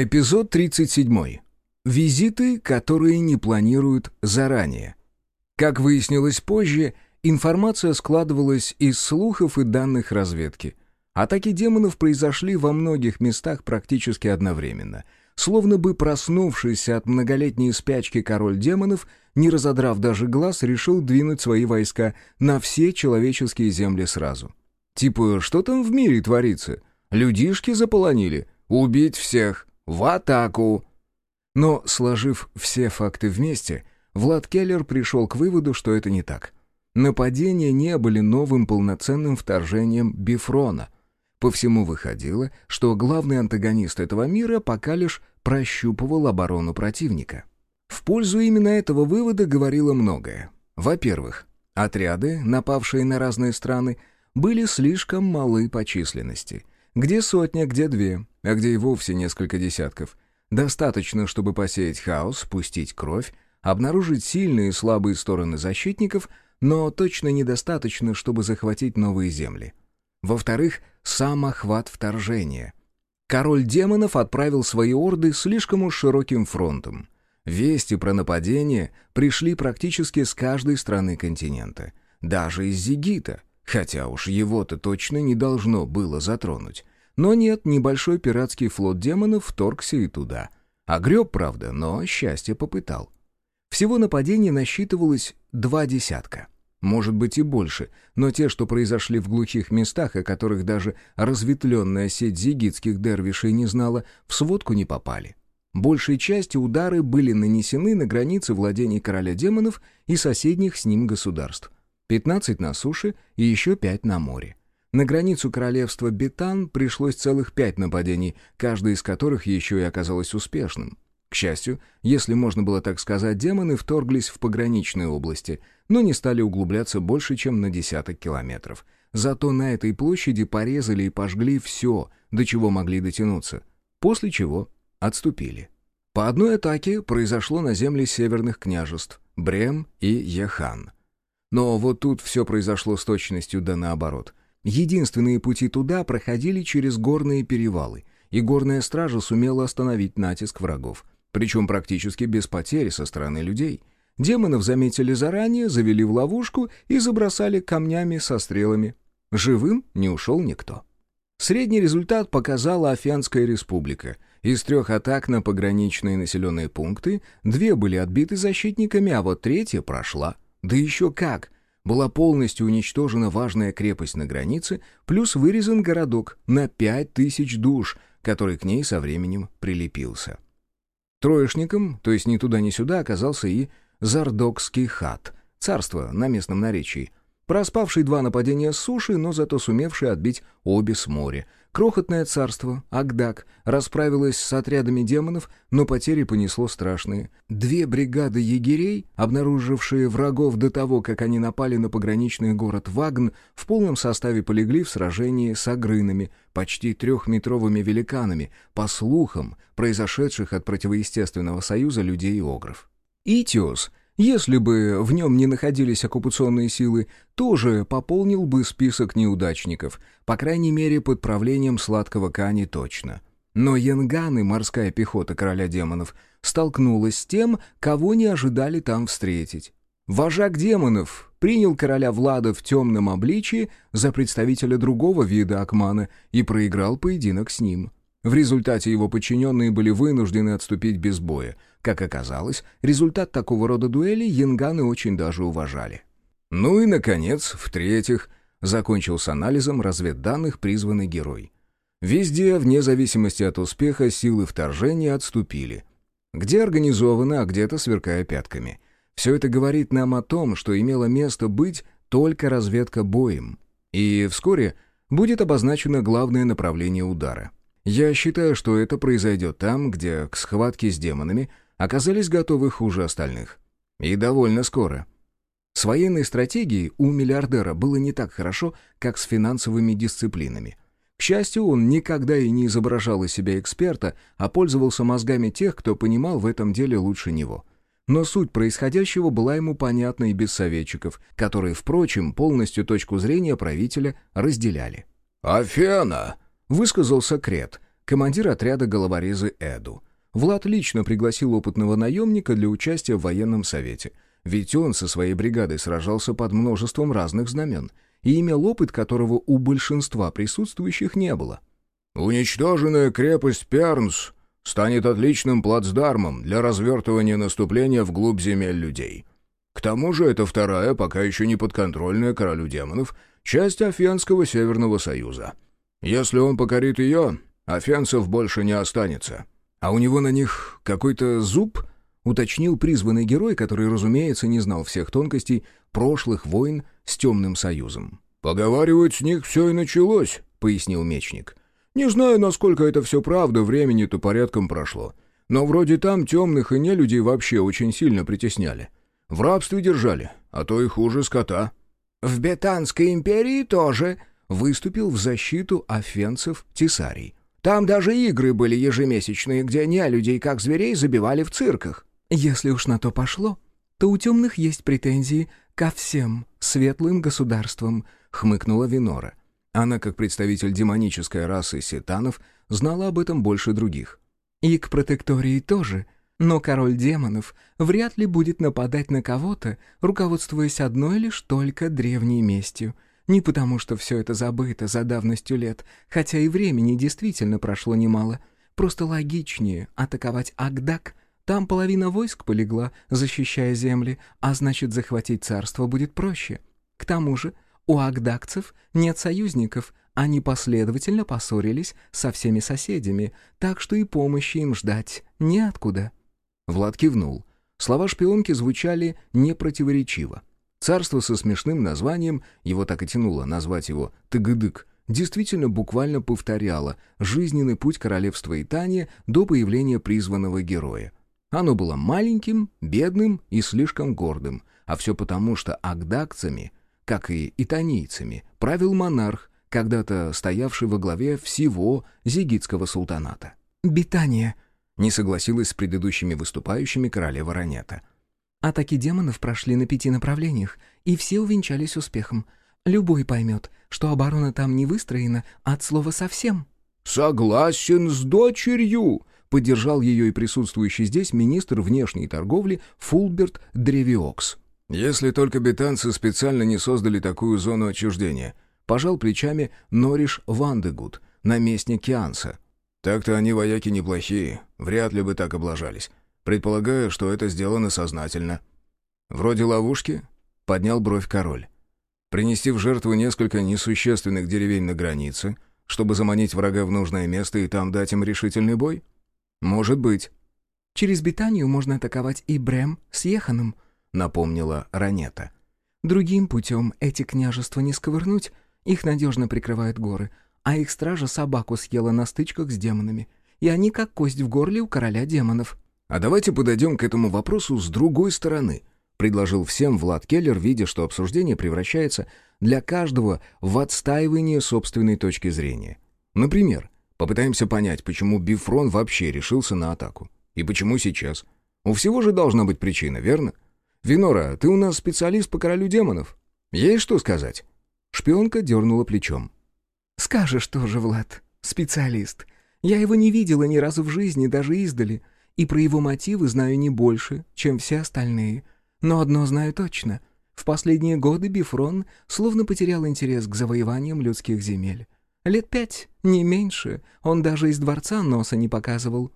Эпизод 37. Визиты, которые не планируют заранее. Как выяснилось позже, информация складывалась из слухов и данных разведки. Атаки демонов произошли во многих местах практически одновременно. Словно бы проснувшийся от многолетней спячки король демонов, не разодрав даже глаз, решил двинуть свои войска на все человеческие земли сразу. Типа, что там в мире творится? Людишки заполонили? Убить всех! В атаку!» Но, сложив все факты вместе, Влад Келлер пришел к выводу, что это не так. Нападения не были новым полноценным вторжением Бифрона. По всему выходило, что главный антагонист этого мира пока лишь прощупывал оборону противника. В пользу именно этого вывода говорило многое. Во-первых, отряды, напавшие на разные страны, были слишком малы по численности. Где сотня, где две, а где и вовсе несколько десятков. Достаточно, чтобы посеять хаос, пустить кровь, обнаружить сильные и слабые стороны защитников, но точно недостаточно, чтобы захватить новые земли. Во-вторых, сам охват вторжения. Король демонов отправил свои орды слишком уж широким фронтом. Вести про нападение пришли практически с каждой страны континента. Даже из Зигита, хотя уж его-то точно не должно было затронуть. Но нет, небольшой пиратский флот демонов вторгся и туда. Огреб, правда, но счастье попытал. Всего нападений насчитывалось два десятка. Может быть и больше, но те, что произошли в глухих местах, о которых даже разветвленная сеть зигитских дервишей не знала, в сводку не попали. Большей части удары были нанесены на границе владений короля демонов и соседних с ним государств. 15 на суше и еще 5 на море. На границу королевства Бетан пришлось целых пять нападений, каждое из которых еще и оказалось успешным. К счастью, если можно было так сказать, демоны вторглись в пограничные области, но не стали углубляться больше, чем на десяток километров. Зато на этой площади порезали и пожгли все, до чего могли дотянуться, после чего отступили. По одной атаке произошло на земли северных княжеств Брем и Ехан. Но вот тут все произошло с точностью да наоборот. Единственные пути туда проходили через горные перевалы, и горная стража сумела остановить натиск врагов, причем практически без потери со стороны людей. Демонов заметили заранее, завели в ловушку и забросали камнями со стрелами. Живым не ушел никто. Средний результат показала Афианская республика. Из трех атак на пограничные населенные пункты две были отбиты защитниками, а вот третья прошла. Да еще как! Была полностью уничтожена важная крепость на границе, плюс вырезан городок на пять тысяч душ, который к ней со временем прилепился. Троечником, то есть ни туда ни сюда, оказался и Зардокский хат, царство на местном наречии, проспавший два нападения с суши, но зато сумевший отбить обе с моря, Крохотное царство, Агдак, расправилось с отрядами демонов, но потери понесло страшные. Две бригады егерей, обнаружившие врагов до того, как они напали на пограничный город Вагн, в полном составе полегли в сражении с агрынами, почти трехметровыми великанами, по слухам, произошедших от противоестественного союза людей и огров. Итиос — если бы в нем не находились оккупационные силы, тоже пополнил бы список неудачников, по крайней мере под правлением сладкого Кани точно. Но Янган и морская пехота короля демонов столкнулась с тем, кого не ожидали там встретить. Вожак демонов принял короля Влада в темном обличии за представителя другого вида Акмана и проиграл поединок с ним. В результате его подчиненные были вынуждены отступить без боя — как оказалось, результат такого рода дуэли янганы очень даже уважали. Ну и, наконец, в-третьих, закончил с анализом разведданных призванный герой. Везде, вне зависимости от успеха, силы вторжения отступили. Где организовано, а где-то сверкая пятками. Все это говорит нам о том, что имело место быть только разведка боем. И вскоре будет обозначено главное направление удара. Я считаю, что это произойдет там, где к схватке с демонами – оказались готовы хуже остальных. И довольно скоро. С военной стратегией у миллиардера было не так хорошо, как с финансовыми дисциплинами. К счастью, он никогда и не изображал из себя эксперта, а пользовался мозгами тех, кто понимал в этом деле лучше него. Но суть происходящего была ему понятна и без советчиков, которые, впрочем, полностью точку зрения правителя разделяли. «Афена!» — высказался Крет — командир отряда головорезы Эду. Влад лично пригласил опытного наемника для участия в военном совете, ведь он со своей бригадой сражался под множеством разных знамен и имел опыт, которого у большинства присутствующих не было. «Уничтоженная крепость Пернс станет отличным плацдармом для развертывания наступления вглубь земель людей. К тому же это вторая, пока еще не подконтрольная королю демонов, часть Афенского Северного Союза. Если он покорит ее, Афенцев больше не останется». «А у него на них какой-то зуб?» — уточнил призванный герой, который, разумеется, не знал всех тонкостей прошлых войн с Темным Союзом. «Поговаривать с них все и началось», — пояснил мечник. «Не знаю, насколько это все правда, времени-то порядком прошло. Но вроде там темных и нелюдей вообще очень сильно притесняли. В рабстве держали, а то и хуже скота». «В Бетанской империи тоже», — выступил в защиту офенцев Тесарий. Там даже игры были ежемесячные, где не людей как зверей забивали в цирках. Если уж на то пошло, то у темных есть претензии ко всем светлым государствам, хмыкнула Винора. Она, как представитель демонической расы сетанов, знала об этом больше других. И к протектории тоже, но король демонов вряд ли будет нападать на кого-то, руководствуясь одной лишь только древней местью — не потому, что все это забыто за давностью лет, хотя и времени действительно прошло немало. Просто логичнее атаковать Агдак. Там половина войск полегла, защищая земли, а значит, захватить царство будет проще. К тому же, у агдакцев нет союзников, они последовательно поссорились со всеми соседями, так что и помощи им ждать неоткуда. Влад кивнул. Слова шпионки звучали непротиворечиво. Царство со смешным названием, его так и тянуло назвать его Тыгыдык, действительно буквально повторяло жизненный путь королевства Итания до появления призванного героя. Оно было маленьким, бедным и слишком гордым, а все потому, что агдакцами, как и итанийцами, правил монарх, когда-то стоявший во главе всего зигитского султаната. «Битания», — не согласилась с предыдущими выступающими королева Ранета — Атаки демонов прошли на пяти направлениях, и все увенчались успехом. Любой поймет, что оборона там не выстроена от слова «совсем». «Согласен с дочерью», — поддержал ее и присутствующий здесь министр внешней торговли Фулберт Древиокс. «Если только бетанцы специально не создали такую зону отчуждения», — пожал плечами Нориш Вандегуд, наместник Кианса. «Так-то они вояки неплохие, вряд ли бы так облажались. Предполагаю, что это сделано сознательно. Вроде ловушки? Поднял бровь король. Принести в жертву несколько несущественных деревень на границе, чтобы заманить врага в нужное место и там дать им решительный бой? Может быть. Через Битанию можно атаковать и Брем с Еханом, напомнила Ранета. Другим путем эти княжества не сковырнуть, их надежно прикрывают горы, а их стража собаку съела на стычках с демонами, и они как кость в горле у короля демонов. «А давайте подойдем к этому вопросу с другой стороны», — предложил всем Влад Келлер, видя, что обсуждение превращается для каждого в отстаивание собственной точки зрения. Например, попытаемся понять, почему Бифрон вообще решился на атаку. И почему сейчас. У всего же должна быть причина, верно? «Винора, ты у нас специалист по королю демонов. Есть что сказать?» Шпионка дернула плечом. «Скажешь тоже, Влад, специалист. Я его не видела ни разу в жизни, даже издали и про его мотивы знаю не больше, чем все остальные. Но одно знаю точно. В последние годы Бифрон словно потерял интерес к завоеваниям людских земель. Лет пять, не меньше, он даже из дворца носа не показывал.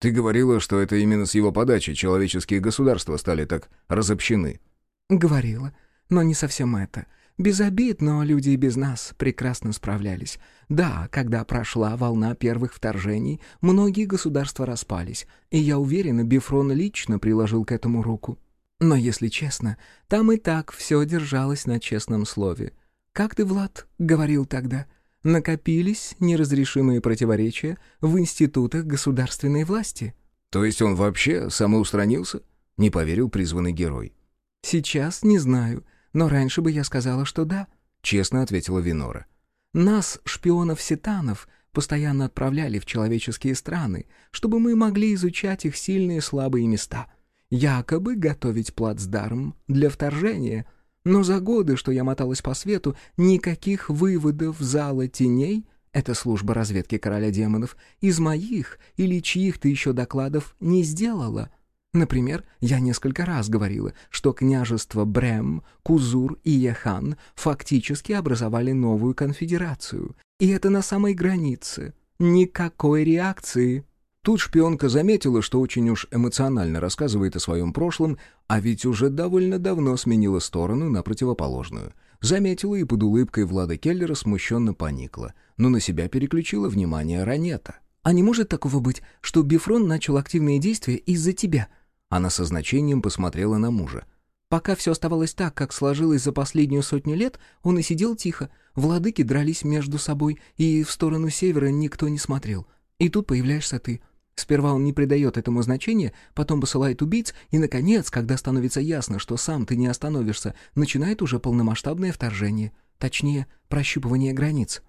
«Ты говорила, что это именно с его подачи человеческие государства стали так разобщены». «Говорила, но не совсем это. Без обид, но люди и без нас прекрасно справлялись. Да, когда прошла волна первых вторжений, многие государства распались, и я уверена, Бифрон лично приложил к этому руку. Но, если честно, там и так все держалось на честном слове. Как ты, Влад, говорил тогда? Накопились неразрешимые противоречия в институтах государственной власти. То есть он вообще самоустранился? Не поверил призванный герой. Сейчас не знаю. Но раньше бы я сказала, что да», — честно ответила Винора. «Нас, шпионов-сетанов, постоянно отправляли в человеческие страны, чтобы мы могли изучать их сильные и слабые места, якобы готовить плацдарм для вторжения. Но за годы, что я моталась по свету, никаких выводов зала теней Это служба разведки короля демонов. Из моих или чьих-то еще докладов не сделала. Например, я несколько раз говорила, что княжество Брем, Кузур и Яхан фактически образовали новую конфедерацию. И это на самой границе. Никакой реакции. Тут шпионка заметила, что очень уж эмоционально рассказывает о своем прошлом, а ведь уже довольно давно сменила сторону на противоположную. Заметила и под улыбкой Влада Келлера смущенно поникла, но на себя переключила внимание Ранета. «А не может такого быть, что Бифрон начал активные действия из-за тебя?» Она со значением посмотрела на мужа. «Пока все оставалось так, как сложилось за последнюю сотню лет, он и сидел тихо. Владыки дрались между собой, и в сторону севера никто не смотрел. И тут появляешься ты». Сперва он не придает этому значения, потом посылает убийц, и, наконец, когда становится ясно, что сам ты не остановишься, начинает уже полномасштабное вторжение, точнее, прощупывание границ.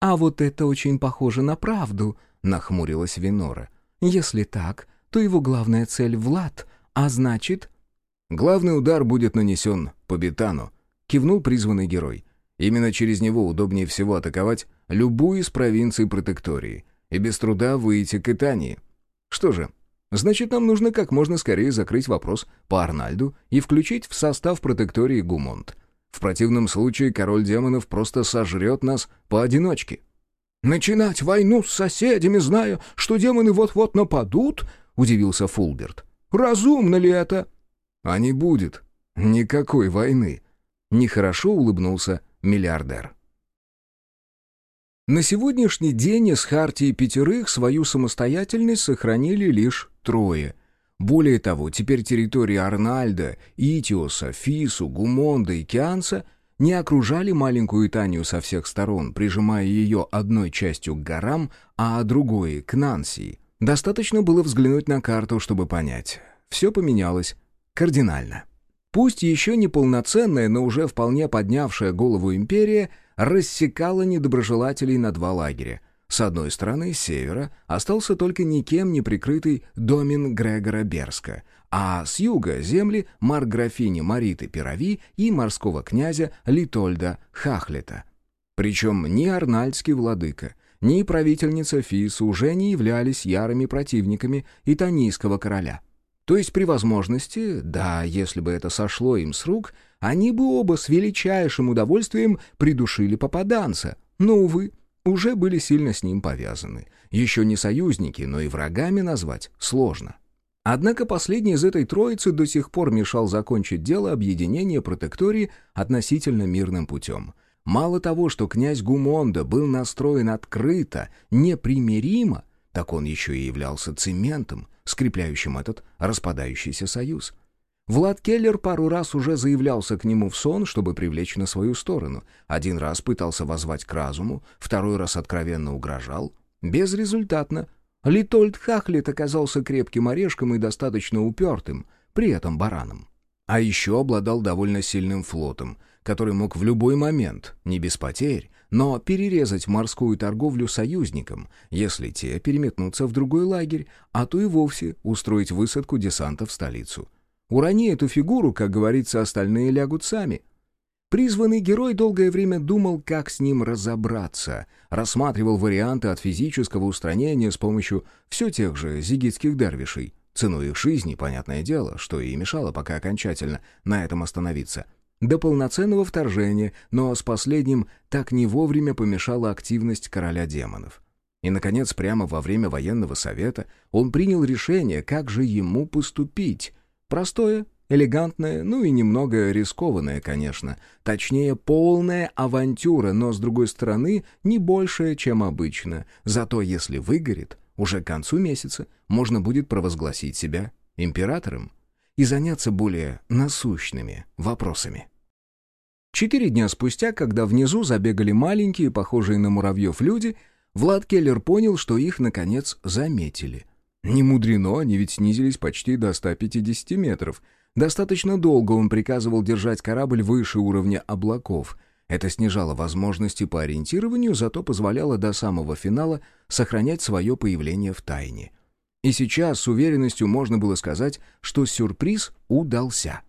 «А вот это очень похоже на правду», — нахмурилась Винора. «Если так, то его главная цель — Влад, а значит...» «Главный удар будет нанесен по Бетану», — кивнул призванный герой. «Именно через него удобнее всего атаковать любую из провинций протектории и без труда выйти к Итании. Что же, значит, нам нужно как можно скорее закрыть вопрос по Арнальду и включить в состав протектории Гумонт. В противном случае король демонов просто сожрет нас поодиночке. «Начинать войну с соседями, зная, что демоны вот-вот нападут?» — удивился Фулберт. «Разумно ли это?» «А не будет. Никакой войны». Нехорошо улыбнулся миллиардер. На сегодняшний день из Хартии пятерых свою самостоятельность сохранили лишь трое. Более того, теперь территории Арнальда, Итиоса, Фису, Гумонда и Кианса не окружали маленькую Итанию со всех сторон, прижимая ее одной частью к горам, а другой — к Нансии. Достаточно было взглянуть на карту, чтобы понять. Все поменялось кардинально. Пусть еще не полноценная, но уже вполне поднявшая голову империя — рассекала недоброжелателей на два лагеря. С одной стороны, с севера остался только никем не прикрытый домин Грегора Берска, а с юга — земли марграфини Мариты Пирави и морского князя Литольда Хахлета. Причем ни арнальдский владыка, ни правительница Фис уже не являлись ярыми противниками итанийского короля. То есть при возможности, да, если бы это сошло им с рук — они бы оба с величайшим удовольствием придушили попаданца, но, увы, уже были сильно с ним повязаны. Еще не союзники, но и врагами назвать сложно. Однако последний из этой троицы до сих пор мешал закончить дело объединения протектории относительно мирным путем. Мало того, что князь Гумонда был настроен открыто, непримиримо, так он еще и являлся цементом, скрепляющим этот распадающийся союз. Влад Келлер пару раз уже заявлялся к нему в сон, чтобы привлечь на свою сторону. Один раз пытался возвать к разуму, второй раз откровенно угрожал. Безрезультатно. Литольд Хахлет оказался крепким орешком и достаточно упертым, при этом бараном. А еще обладал довольно сильным флотом, который мог в любой момент, не без потерь, но перерезать морскую торговлю союзникам, если те переметнутся в другой лагерь, а то и вовсе устроить высадку десанта в столицу. Урони эту фигуру, как говорится, остальные лягут сами. Призванный герой долгое время думал, как с ним разобраться, рассматривал варианты от физического устранения с помощью все тех же зигитских дервишей. Ценой их жизни, понятное дело, что и мешало пока окончательно на этом остановиться. До полноценного вторжения, но с последним так не вовремя помешала активность короля демонов. И, наконец, прямо во время военного совета он принял решение, как же ему поступить, Простое, элегантное, ну и немного рискованное, конечно. Точнее, полная авантюра, но, с другой стороны, не большая, чем обычно. Зато если выгорит, уже к концу месяца можно будет провозгласить себя императором и заняться более насущными вопросами. Четыре дня спустя, когда внизу забегали маленькие, похожие на муравьев люди, Влад Келлер понял, что их, наконец, заметили — не мудрено, они ведь снизились почти до 150 метров. Достаточно долго он приказывал держать корабль выше уровня облаков. Это снижало возможности по ориентированию, зато позволяло до самого финала сохранять свое появление в тайне. И сейчас с уверенностью можно было сказать, что сюрприз удался.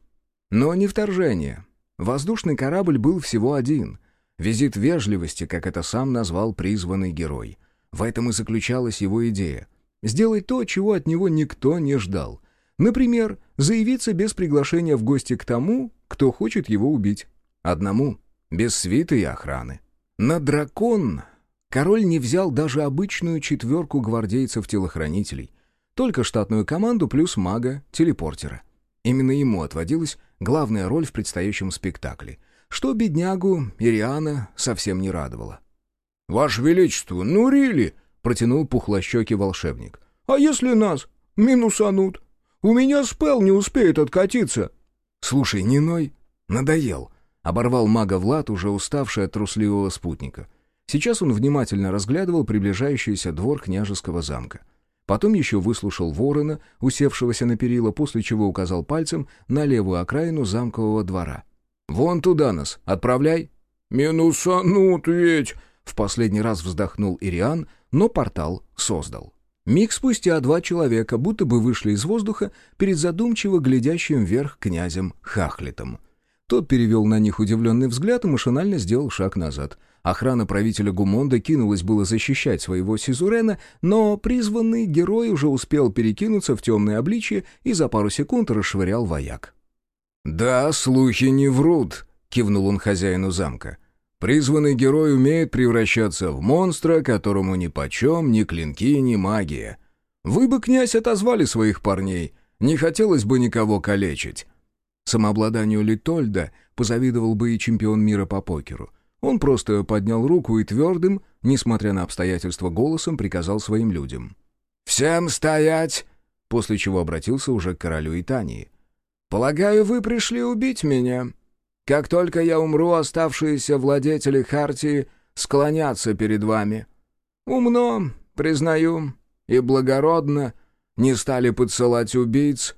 Но не вторжение. Воздушный корабль был всего один. Визит вежливости, как это сам назвал призванный герой. В этом и заключалась его идея. Сделать то, чего от него никто не ждал. Например, заявиться без приглашения в гости к тому, кто хочет его убить. Одному, без свиты и охраны. На дракон король не взял даже обычную четверку гвардейцев-телохранителей, только штатную команду плюс мага-телепортера. Именно ему отводилась главная роль в предстоящем спектакле, что беднягу Ириана совсем не радовало. «Ваше Величество, ну рили!» — протянул пухлощекий волшебник. «А если нас минусанут? У меня спел не успеет откатиться». «Слушай, не ной, надоел», — оборвал мага Влад, уже уставший от трусливого спутника. Сейчас он внимательно разглядывал приближающийся двор княжеского замка. Потом еще выслушал ворона, усевшегося на перила, после чего указал пальцем на левую окраину замкового двора. «Вон туда нас, отправляй!» «Минусанут ведь!» В последний раз вздохнул Ириан, но портал создал. Миг спустя два человека будто бы вышли из воздуха перед задумчиво глядящим вверх князем Хахлетом. Тот перевел на них удивленный взгляд и машинально сделал шаг назад — Охрана правителя Гумонда кинулась было защищать своего Сизурена, но призванный герой уже успел перекинуться в темное обличье и за пару секунд расшвырял вояк. «Да, слухи не врут», — кивнул он хозяину замка. «Призванный герой умеет превращаться в монстра, которому ни почем ни клинки, ни магия. Вы бы, князь, отозвали своих парней. Не хотелось бы никого калечить». Самообладанию Литольда позавидовал бы и чемпион мира по покеру — он просто поднял руку и твердым, несмотря на обстоятельства, голосом приказал своим людям. «Всем стоять!» После чего обратился уже к королю Итании. «Полагаю, вы пришли убить меня. Как только я умру, оставшиеся владетели Хартии склонятся перед вами. Умно, признаю, и благородно не стали подсылать убийц».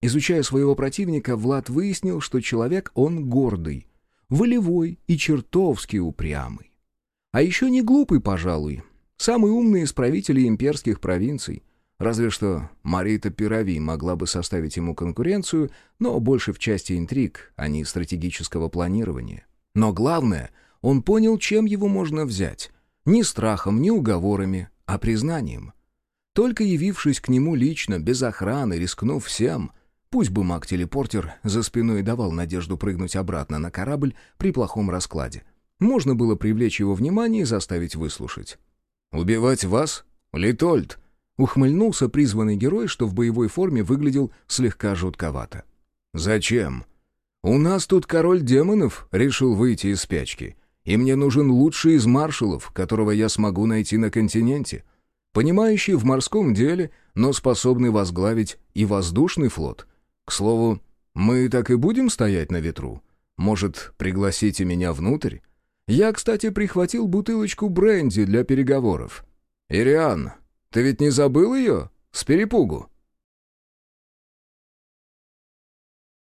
Изучая своего противника, Влад выяснил, что человек он гордый, волевой и чертовски упрямый. А еще не глупый, пожалуй. Самый умный из правителей имперских провинций. Разве что Марита Пирави могла бы составить ему конкуренцию, но больше в части интриг, а не стратегического планирования. Но главное, он понял, чем его можно взять. Ни страхом, ни уговорами, а признанием. Только явившись к нему лично, без охраны, рискнув всем, Пусть бы маг-телепортер за спиной давал надежду прыгнуть обратно на корабль при плохом раскладе. Можно было привлечь его внимание и заставить выслушать. «Убивать вас? Литольд?» Ухмыльнулся призванный герой, что в боевой форме выглядел слегка жутковато. «Зачем? У нас тут король демонов решил выйти из спячки, и мне нужен лучший из маршалов, которого я смогу найти на континенте, понимающий в морском деле, но способный возглавить и воздушный флот». К слову, мы так и будем стоять на ветру? Может, пригласите меня внутрь? Я, кстати, прихватил бутылочку бренди для переговоров. Ириан, ты ведь не забыл ее? С перепугу?»